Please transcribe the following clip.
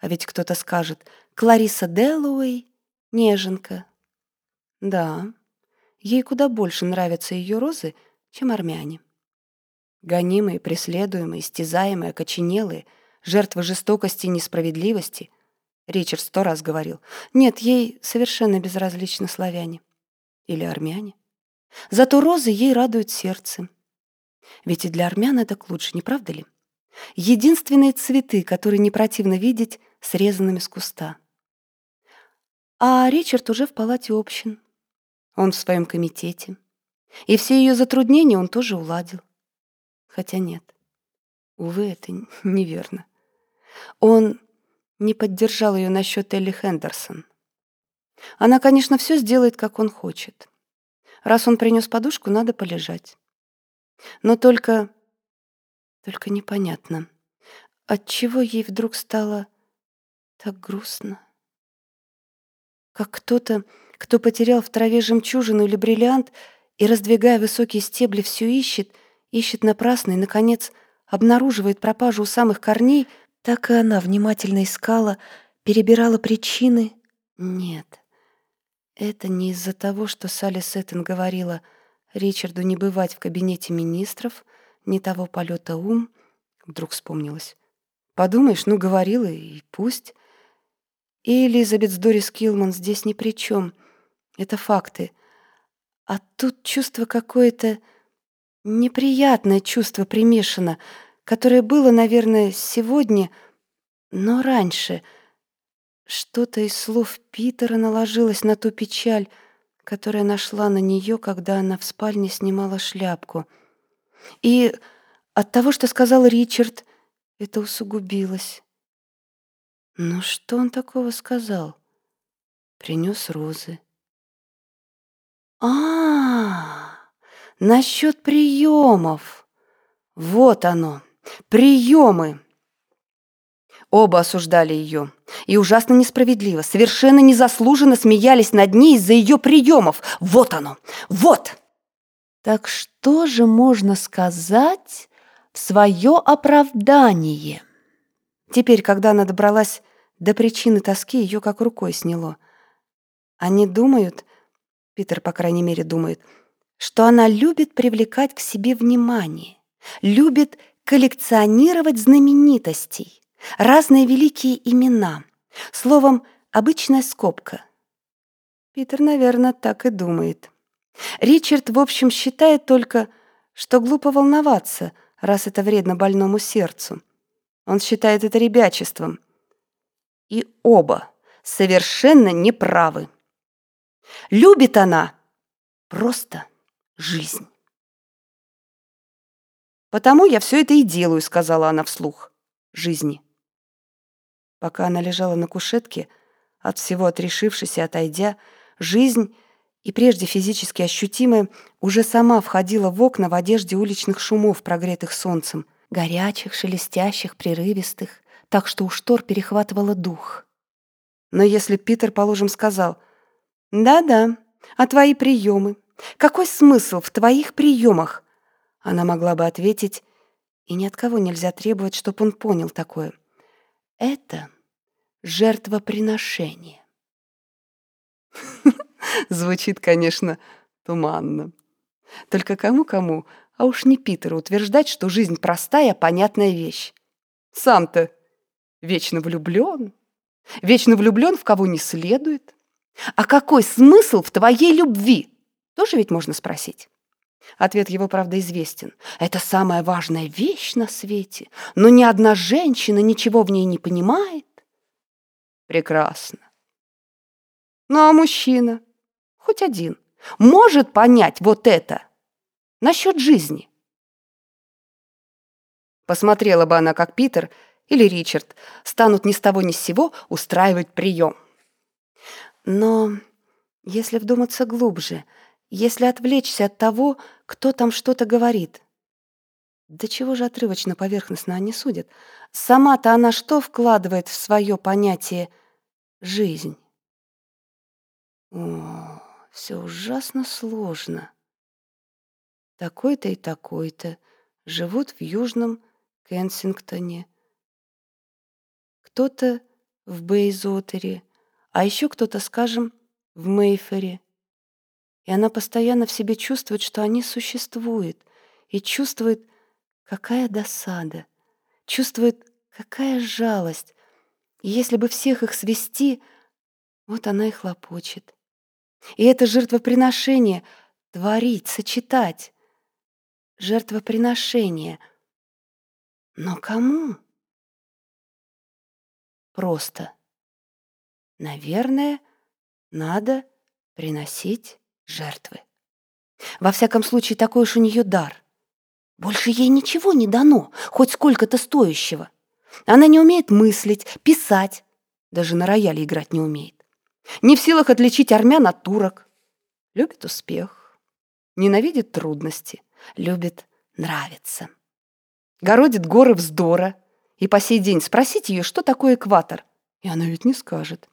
А ведь кто-то скажет «Клариса Дэллоуэй — неженка». Да, ей куда больше нравятся ее розы, чем армяне. Гонимые, преследуемые, истязаемые, окоченелые, жертвы жестокости и несправедливости. Ричард сто раз говорил, нет, ей совершенно безразличны славяне. Или армяне. Зато розы ей радуют сердце. Ведь и для армян это лучше, не правда ли? Единственные цветы, которые не противно видеть срезанными с куста. А Ричард уже в палате общин. Он в своем комитете. И все ее затруднения он тоже уладил. Хотя нет. Увы, это неверно. Он не поддержал ее насчет Элли Хендерсон. Она, конечно, все сделает, как он хочет. Раз он принес подушку, надо полежать. Но только... Только непонятно, отчего ей вдруг стало так грустно. Как кто-то, кто потерял в траве жемчужину или бриллиант и, раздвигая высокие стебли, все ищет, ищет напрасно и, наконец, обнаруживает пропажу у самых корней, так и она внимательно искала, перебирала причины. Нет, это не из-за того, что Салли Сеттон говорила Ричарду не бывать в кабинете министров, не того полета ум, вдруг вспомнилось. Подумаешь, ну, говорила, и пусть. И Элизабет Дорис Килман здесь ни при чем. Это факты. А тут чувство какое-то неприятное чувство примешано, которое было, наверное, сегодня, но раньше — что-то из слов Питера наложилось на ту печаль, которая нашла на нее, когда она в спальне снимала шляпку. И от того, что сказал Ричард, это усугубилось. Ну что он такого сказал? Принес розы. А, -а, а, насчет приемов. Вот оно, приемы. Оба осуждали ее. И ужасно несправедливо, совершенно незаслуженно смеялись над ней из-за ее приемов. Вот оно! Вот! Так что же можно сказать в свое оправдание? Теперь, когда она добралась до причины тоски, ее как рукой сняло. Они думают, Питер, по крайней мере, думает, что она любит привлекать к себе внимание, любит коллекционировать знаменитостей разные великие имена. Словом, обычная скобка. Питер, наверное, так и думает. Ричард, в общем, считает только, что глупо волноваться, раз это вредно больному сердцу. Он считает это ребячеством. И оба совершенно неправы. Любит она просто жизнь. «Потому я все это и делаю», — сказала она вслух. «Жизни». Пока она лежала на кушетке, от всего отрешившись и отойдя, жизнь, и прежде физически ощутимая, уже сама входила в окна в одежде уличных шумов, прогретых солнцем, горячих, шелестящих, прерывистых, так что у штор перехватывало дух. Но если Питер, положим, сказал «Да-да, а твои приемы? Какой смысл в твоих приемах?» Она могла бы ответить «И ни от кого нельзя требовать, чтобы он понял такое». Это жертвоприношение. Звучит, конечно, туманно. Только кому-кому, а уж не Питеру утверждать, что жизнь простая, понятная вещь. Сам-то вечно влюблен, вечно влюблен в кого не следует. А какой смысл в твоей любви? Тоже ведь можно спросить. Ответ его, правда, известен. Это самая важная вещь на свете, но ни одна женщина ничего в ней не понимает. Прекрасно. Ну а мужчина, хоть один, может понять вот это насчет жизни? Посмотрела бы она, как Питер или Ричард станут ни с того ни с сего устраивать прием. Но если вдуматься глубже — если отвлечься от того, кто там что-то говорит. Да чего же отрывочно поверхностно они судят? Сама-то она что вкладывает в свое понятие «жизнь»? О, все ужасно сложно. Такой-то и такой-то живут в Южном Кенсингтоне. Кто-то в Бейзотере, а еще кто-то, скажем, в Мейфере. И она постоянно в себе чувствует, что они существуют, и чувствует, какая досада, чувствует, какая жалость. И если бы всех их свести, вот она и хлопочет. И это жертвоприношение — творить, сочетать. Жертвоприношение. Но кому? Просто. Наверное, надо приносить жертвы. Во всяком случае, такой уж у нее дар. Больше ей ничего не дано, хоть сколько-то стоящего. Она не умеет мыслить, писать, даже на рояле играть не умеет. Не в силах отличить армян от турок. Любит успех, ненавидит трудности, любит нравиться. Городит горы вздора. И по сей день спросить ее, что такое экватор, и она ведь не скажет.